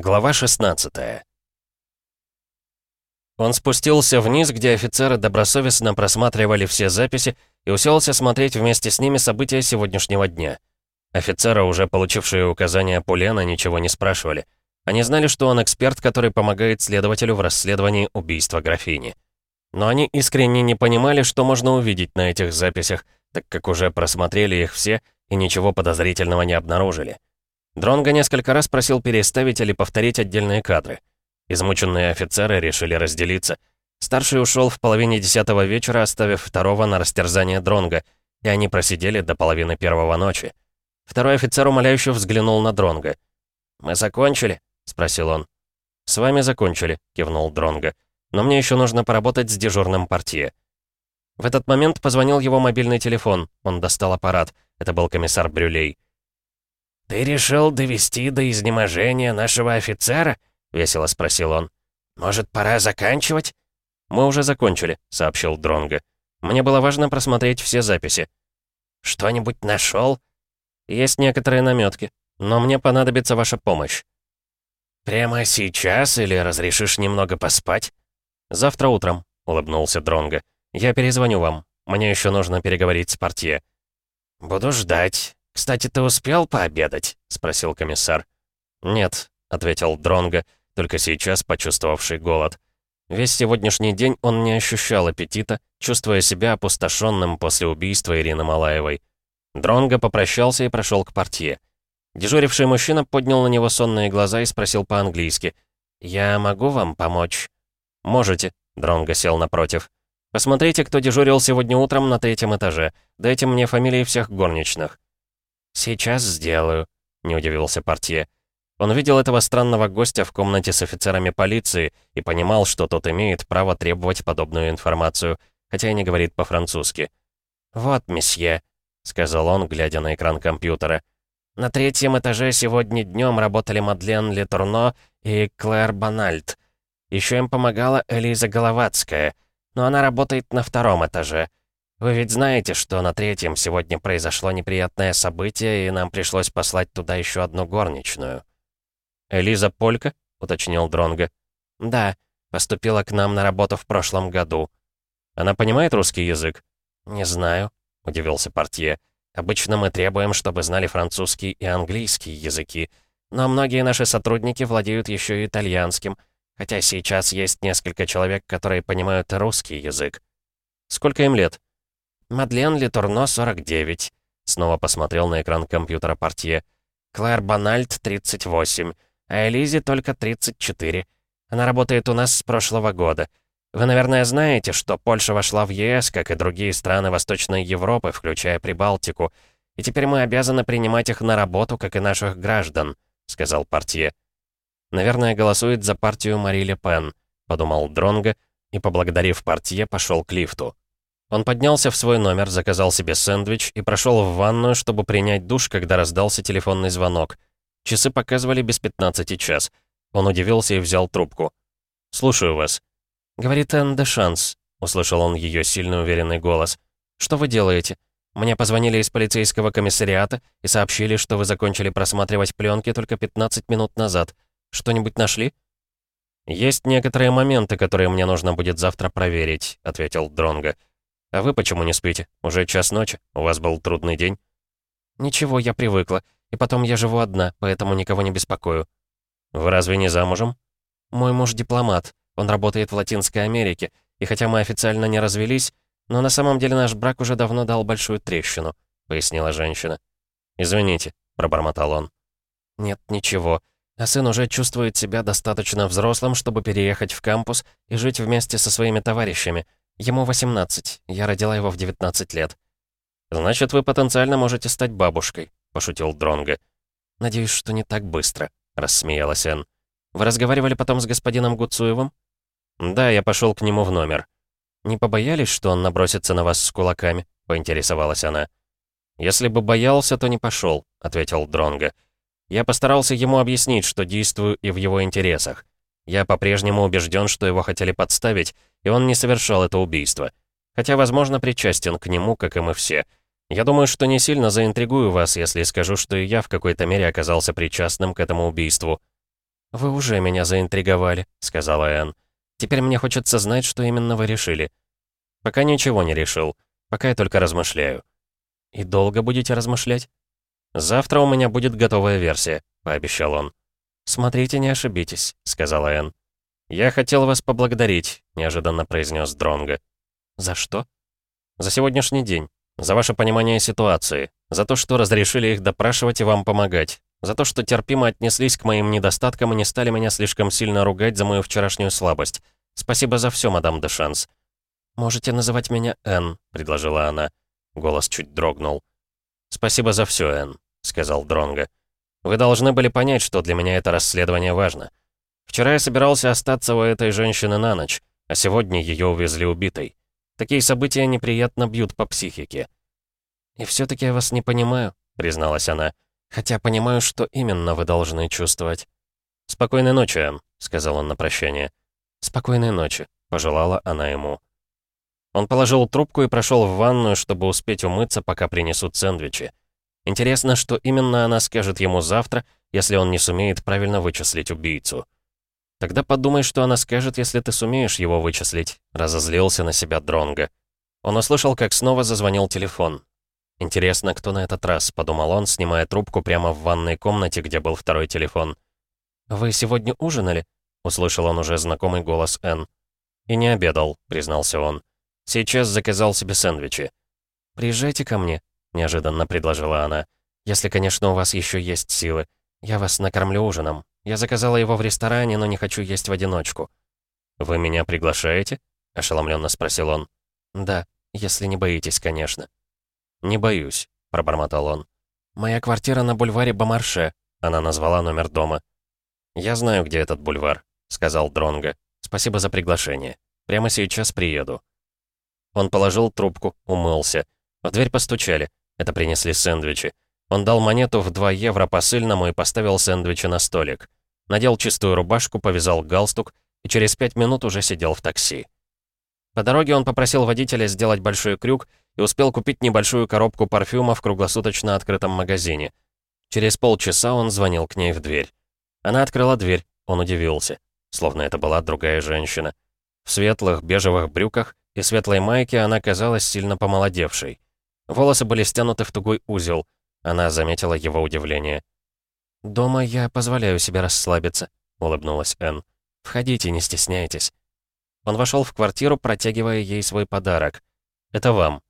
Глава 16 Он спустился вниз, где офицеры добросовестно просматривали все записи и уселся смотреть вместе с ними события сегодняшнего дня. Офицеры, уже получившие указания Пулена, ничего не спрашивали. Они знали, что он эксперт, который помогает следователю в расследовании убийства графини. Но они искренне не понимали, что можно увидеть на этих записях, так как уже просмотрели их все и ничего подозрительного не обнаружили. Дронго несколько раз просил переставить или повторить отдельные кадры. Измученные офицеры решили разделиться. Старший ушел в половине десятого вечера, оставив второго на растерзание Дронга, и они просидели до половины первого ночи. Второй офицер умоляюще взглянул на Дронга. «Мы закончили?» — спросил он. «С вами закончили», — кивнул Дронга. «Но мне еще нужно поработать с дежурным портье». В этот момент позвонил его мобильный телефон. Он достал аппарат. Это был комиссар Брюлей. «Ты решил довести до изнеможения нашего офицера?» — весело спросил он. «Может, пора заканчивать?» «Мы уже закончили», — сообщил Дронго. «Мне было важно просмотреть все записи». «Что-нибудь нашел?» «Есть некоторые наметки, но мне понадобится ваша помощь». «Прямо сейчас или разрешишь немного поспать?» «Завтра утром», — улыбнулся Дронго. «Я перезвоню вам. Мне еще нужно переговорить с портье». «Буду ждать. «Кстати, ты успел пообедать?» — спросил комиссар. «Нет», — ответил Дронго, только сейчас почувствовавший голод. Весь сегодняшний день он не ощущал аппетита, чувствуя себя опустошенным после убийства Ирины Малаевой. Дронго попрощался и прошел к портье. Дежуривший мужчина поднял на него сонные глаза и спросил по-английски. «Я могу вам помочь?» «Можете», — Дронго сел напротив. «Посмотрите, кто дежурил сегодня утром на третьем этаже. Дайте мне фамилии всех горничных». «Сейчас сделаю», — не удивился портье. Он видел этого странного гостя в комнате с офицерами полиции и понимал, что тот имеет право требовать подобную информацию, хотя и не говорит по-французски. «Вот, месье», — сказал он, глядя на экран компьютера. «На третьем этаже сегодня днем работали Мадлен Летурно и Клэр Банальд. Еще им помогала Элиза Головацкая, но она работает на втором этаже. Вы ведь знаете, что на третьем сегодня произошло неприятное событие, и нам пришлось послать туда еще одну горничную». «Элиза Полька?» — уточнил Дронго. «Да, поступила к нам на работу в прошлом году». «Она понимает русский язык?» «Не знаю», — удивился портье. «Обычно мы требуем, чтобы знали французский и английский языки, но многие наши сотрудники владеют еще и итальянским, хотя сейчас есть несколько человек, которые понимают русский язык». «Сколько им лет?» Мадлен Литурно, 49. Снова посмотрел на экран компьютера портье. Клэр Банальд, 38. А Элизе только 34. Она работает у нас с прошлого года. Вы, наверное, знаете, что Польша вошла в ЕС, как и другие страны Восточной Европы, включая Прибалтику. И теперь мы обязаны принимать их на работу, как и наших граждан», — сказал портье. «Наверное, голосует за партию Мари Ле Пен», — подумал Дронго, и, поблагодарив портье, пошел к лифту. Он поднялся в свой номер, заказал себе сэндвич и прошел в ванную, чтобы принять душ, когда раздался телефонный звонок. Часы показывали без 15 час. Он удивился и взял трубку. «Слушаю вас». «Говорит Энн де Шанс», — услышал он ее сильно уверенный голос. «Что вы делаете? Мне позвонили из полицейского комиссариата и сообщили, что вы закончили просматривать пленки только 15 минут назад. Что-нибудь нашли?» «Есть некоторые моменты, которые мне нужно будет завтра проверить», — ответил Дронго. «А вы почему не спите? Уже час ночи. У вас был трудный день?» «Ничего, я привыкла. И потом я живу одна, поэтому никого не беспокою». «Вы разве не замужем?» «Мой муж дипломат. Он работает в Латинской Америке. И хотя мы официально не развелись, но на самом деле наш брак уже давно дал большую трещину», — пояснила женщина. «Извините», — пробормотал он. «Нет, ничего. А сын уже чувствует себя достаточно взрослым, чтобы переехать в кампус и жить вместе со своими товарищами. Ему 18. Я родила его в 19 лет. Значит, вы потенциально можете стать бабушкой, пошутил Дронга. Надеюсь, что не так быстро, рассмеялась Энн. Вы разговаривали потом с господином Гуцуевым? Да, я пошел к нему в номер. Не побоялись, что он набросится на вас с кулаками? поинтересовалась она. Если бы боялся, то не пошел, ответил Дронга. Я постарался ему объяснить, что действую и в его интересах. Я по-прежнему убежден, что его хотели подставить, и он не совершал это убийство. Хотя, возможно, причастен к нему, как и мы все. Я думаю, что не сильно заинтригую вас, если скажу, что и я в какой-то мере оказался причастным к этому убийству». «Вы уже меня заинтриговали», — сказала Энн. «Теперь мне хочется знать, что именно вы решили». «Пока ничего не решил. Пока я только размышляю». «И долго будете размышлять?» «Завтра у меня будет готовая версия», — пообещал он. «Смотрите, не ошибитесь», — сказала Энн. «Я хотел вас поблагодарить», — неожиданно произнес Дронго. «За что?» «За сегодняшний день. За ваше понимание ситуации. За то, что разрешили их допрашивать и вам помогать. За то, что терпимо отнеслись к моим недостаткам и не стали меня слишком сильно ругать за мою вчерашнюю слабость. Спасибо за все, мадам де Шанс. «Можете называть меня Энн», — предложила она. Голос чуть дрогнул. «Спасибо за все, Энн», — сказал Дронго. «Вы должны были понять, что для меня это расследование важно. Вчера я собирался остаться у этой женщины на ночь, а сегодня ее увезли убитой. Такие события неприятно бьют по психике». «И все-таки я вас не понимаю», — призналась она. Хотя понимаю, что именно вы должны чувствовать. «Спокойной ночи, Энн», — сказал он на прощание. «Спокойной ночи», — пожелала она ему. Он положил трубку и прошел в ванную, чтобы успеть умыться, пока принесут сэндвичи. Интересно, что именно она скажет ему завтра, если он не сумеет правильно вычислить убийцу. Тогда подумай, что она скажет, если ты сумеешь его вычислить, разозлился на себя Дронга. Он услышал, как снова зазвонил телефон. «Интересно, кто на этот раз?» — подумал он, снимая трубку прямо в ванной комнате, где был второй телефон. «Вы сегодня ужинали?» — услышал он уже знакомый голос Энн. «И не обедал», — признался он. «Сейчас заказал себе сэндвичи». «Приезжайте ко мне», — неожиданно предложила она. «Если, конечно, у вас еще есть силы. Я вас накормлю ужином. Я заказала его в ресторане, но не хочу есть в одиночку». «Вы меня приглашаете?» — ошеломленно спросил он. «Да, если не боитесь, конечно». «Не боюсь», — пробормотал он. «Моя квартира на бульваре Бомарше», — она назвала номер дома. «Я знаю, где этот бульвар», — сказал Дронго. «Спасибо за приглашение. Прямо сейчас приеду». Он положил трубку, умылся. В дверь постучали. Это принесли сэндвичи. Он дал монету в 2 евро посыльному и поставил сэндвичи на столик. Надел чистую рубашку, повязал галстук и через пять минут уже сидел в такси. По дороге он попросил водителя сделать большой крюк и успел купить небольшую коробку парфюма в круглосуточно открытом магазине. Через полчаса он звонил к ней в дверь. Она открыла дверь, он удивился, словно это была другая женщина. В светлых бежевых брюках и светлой майке она казалась сильно помолодевшей. Волосы были стянуты в тугой узел. Она заметила его удивление. «Дома я позволяю себе расслабиться», — улыбнулась Энн. «Входите, не стесняйтесь». Он вошел в квартиру, протягивая ей свой подарок. «Это вам».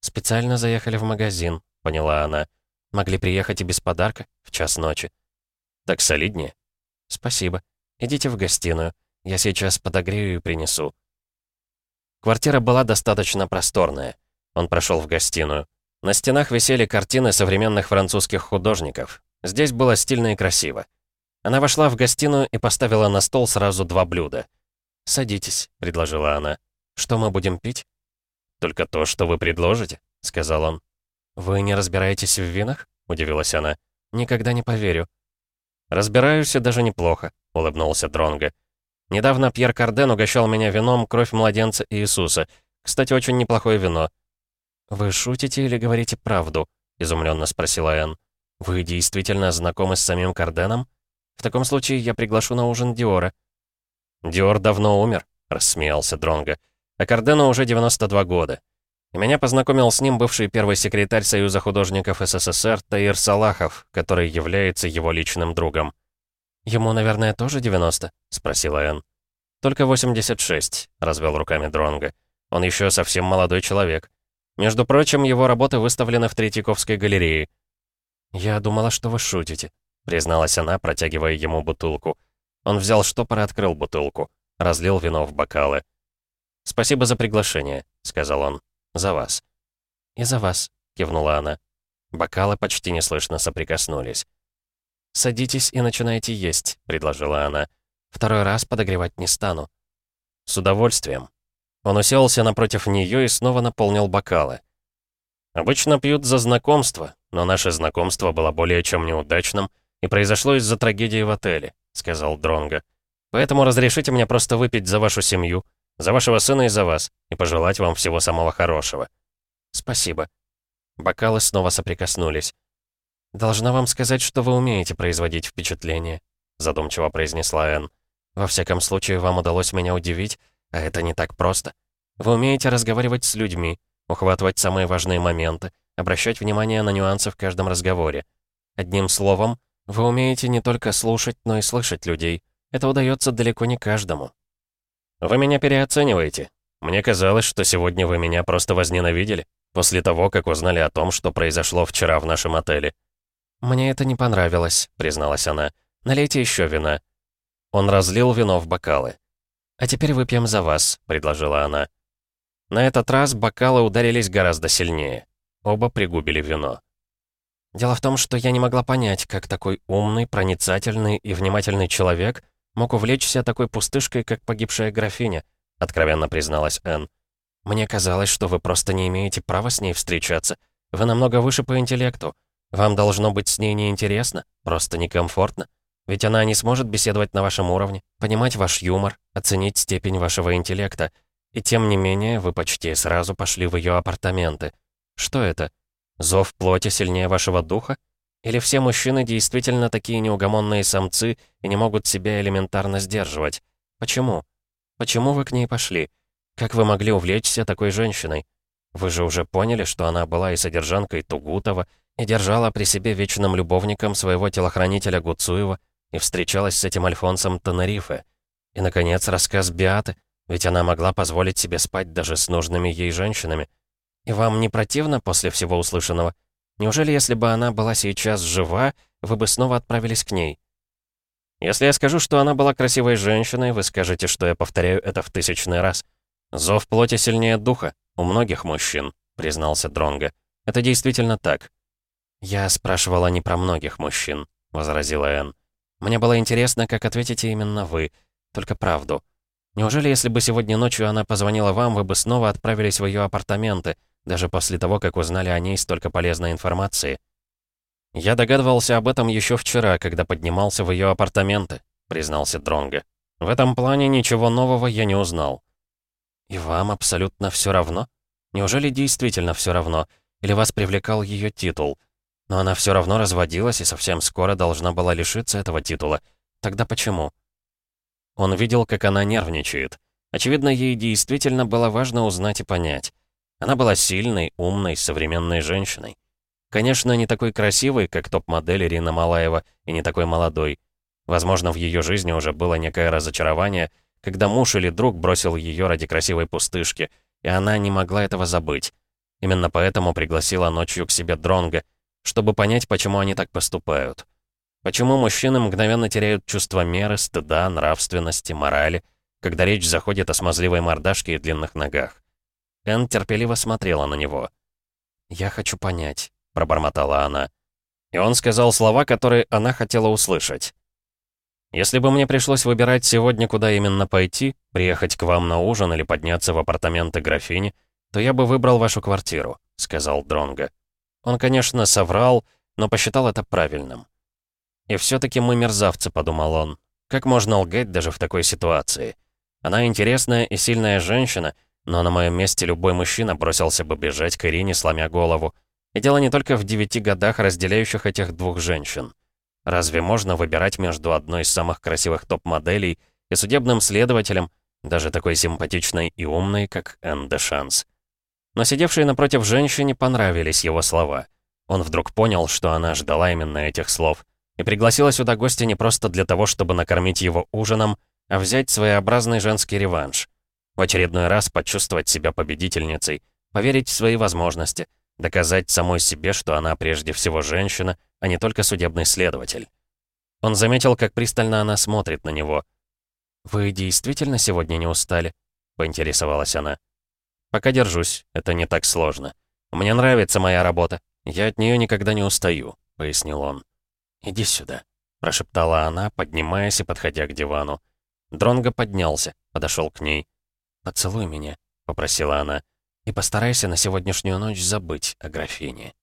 «Специально заехали в магазин», — поняла она. «Могли приехать и без подарка, в час ночи». «Так солиднее». «Спасибо. Идите в гостиную. Я сейчас подогрею и принесу». Квартира была достаточно просторная. Он прошел в гостиную. На стенах висели картины современных французских художников. Здесь было стильно и красиво. Она вошла в гостиную и поставила на стол сразу два блюда. «Садитесь», — предложила она. «Что мы будем пить?» «Только то, что вы предложите», — сказал он. «Вы не разбираетесь в винах?» — удивилась она. «Никогда не поверю». «Разбираюсь и даже неплохо», — улыбнулся Дронго. «Недавно Пьер Карден угощал меня вином «Кровь младенца Иисуса». Кстати, очень неплохое вино». «Вы шутите или говорите правду?» — изумленно спросила Энн. «Вы действительно знакомы с самим Карденом? В таком случае я приглашу на ужин Диора». «Диор давно умер», — рассмеялся Дронго. «А Кардену уже 92 года. И меня познакомил с ним бывший первый секретарь Союза художников СССР Таир Салахов, который является его личным другом». «Ему, наверное, тоже 90?» — спросила Энн. «Только 86», — развел руками Дронго. «Он еще совсем молодой человек. Между прочим, его работы выставлены в Третьяковской галерее». «Я думала, что вы шутите», — призналась она, протягивая ему бутылку. Он взял штопор и открыл бутылку. Разлил вино в бокалы. «Спасибо за приглашение», — сказал он. «За вас». «И за вас», — кивнула она. Бокалы почти неслышно соприкоснулись. «Садитесь и начинайте есть», — предложила она. «Второй раз подогревать не стану». «С удовольствием». Он уселся напротив нее и снова наполнил бокалы. Обычно пьют за знакомство, но наше знакомство было более чем неудачным и произошло из-за трагедии в отеле сказал Дронго. «Поэтому разрешите мне просто выпить за вашу семью, за вашего сына и за вас, и пожелать вам всего самого хорошего». «Спасибо». Бокалы снова соприкоснулись. «Должна вам сказать, что вы умеете производить впечатление». задумчиво произнесла Энн. «Во всяком случае, вам удалось меня удивить, а это не так просто. Вы умеете разговаривать с людьми, ухватывать самые важные моменты, обращать внимание на нюансы в каждом разговоре. Одним словом, вы умеете не только слушать, но и слышать людей. Это удается далеко не каждому. Вы меня переоцениваете. Мне казалось, что сегодня вы меня просто возненавидели, после того, как узнали о том, что произошло вчера в нашем отеле. «Мне это не понравилось», — призналась она. «Налейте еще вина». Он разлил вино в бокалы. «А теперь выпьем за вас», — предложила она. На этот раз бокалы ударились гораздо сильнее. Оба пригубили вино. Дело в том, что я не могла понять, как такой умный, проницательный и внимательный человек мог увлечься такой пустышкой, как погибшая графиня, откровенно призналась Энн. Мне казалось, что вы просто не имеете права с ней встречаться. Вы намного выше по интеллекту. Вам должно быть с ней неинтересно, просто некомфортно. Ведь она не сможет беседовать на вашем уровне, понимать ваш юмор, оценить степень вашего интеллекта. И тем не менее, вы почти сразу пошли в ее апартаменты. Что это? Зов плоти сильнее вашего духа? Или все мужчины действительно такие неугомонные самцы и не могут себя элементарно сдерживать? Почему? Почему вы к ней пошли? Как вы могли увлечься такой женщиной? Вы же уже поняли, что она была и содержанкой Тугутова, и держала при себе вечным любовником своего телохранителя Гуцуева, и встречалась с этим Альфонсом Тенерифе. И, наконец, рассказ Биаты, ведь она могла позволить себе спать даже с нужными ей женщинами. И вам не противно после всего услышанного? Неужели, если бы она была сейчас жива, вы бы снова отправились к ней? Если я скажу, что она была красивой женщиной, вы скажете, что я повторяю это в тысячный раз. Зов плоти сильнее духа, у многих мужчин, признался Дронга. Это действительно так. Я спрашивала не про многих мужчин, возразила Энн. Мне было интересно, как ответите именно вы, только правду. Неужели, если бы сегодня ночью она позвонила вам, вы бы снова отправились в ее апартаменты, даже после того, как узнали о ней столько полезной информации. «Я догадывался об этом еще вчера, когда поднимался в ее апартаменты», — признался Дронго. «В этом плане ничего нового я не узнал». «И вам абсолютно все равно? Неужели действительно все равно? Или вас привлекал ее титул? Но она все равно разводилась и совсем скоро должна была лишиться этого титула. Тогда почему?» Он видел, как она нервничает. Очевидно, ей действительно было важно узнать и понять. Она была сильной, умной, современной женщиной. Конечно, не такой красивой, как топ-модель Ирина Малаева, и не такой молодой. Возможно, в ее жизни уже было некое разочарование, когда муж или друг бросил ее ради красивой пустышки, и она не могла этого забыть. Именно поэтому пригласила ночью к себе Дронга, чтобы понять, почему они так поступают. Почему мужчины мгновенно теряют чувство меры, стыда, нравственности, морали, когда речь заходит о смазливой мордашке и длинных ногах. Энн терпеливо смотрела на него. «Я хочу понять», — пробормотала она. И он сказал слова, которые она хотела услышать. «Если бы мне пришлось выбирать сегодня, куда именно пойти, приехать к вам на ужин или подняться в апартаменты графини, то я бы выбрал вашу квартиру», — сказал Дронго. Он, конечно, соврал, но посчитал это правильным. «И все-таки мы мерзавцы», — подумал он. «Как можно лгать даже в такой ситуации? Она интересная и сильная женщина — но на моем месте любой мужчина бросился бы бежать к Ирине, сломя голову. И дело не только в девяти годах, разделяющих этих двух женщин. Разве можно выбирать между одной из самых красивых топ-моделей и судебным следователем, даже такой симпатичной и умной, как Энн де Шанс? Но сидевшей напротив женщине понравились его слова. Он вдруг понял, что она ждала именно этих слов, и пригласила сюда гостя не просто для того, чтобы накормить его ужином, а взять своеобразный женский реванш — в очередной раз почувствовать себя победительницей, поверить в свои возможности, доказать самой себе, что она прежде всего женщина, а не только судебный следователь. Он заметил, как пристально она смотрит на него. «Вы действительно сегодня не устали?» — поинтересовалась она. «Пока держусь, это не так сложно. Мне нравится моя работа, я от нее никогда не устаю», — пояснил он. «Иди сюда», — прошептала она, поднимаясь и подходя к дивану. Дронго поднялся, подошел к ней. «Поцелуй меня», — попросила она, — «и постарайся на сегодняшнюю ночь забыть о графине».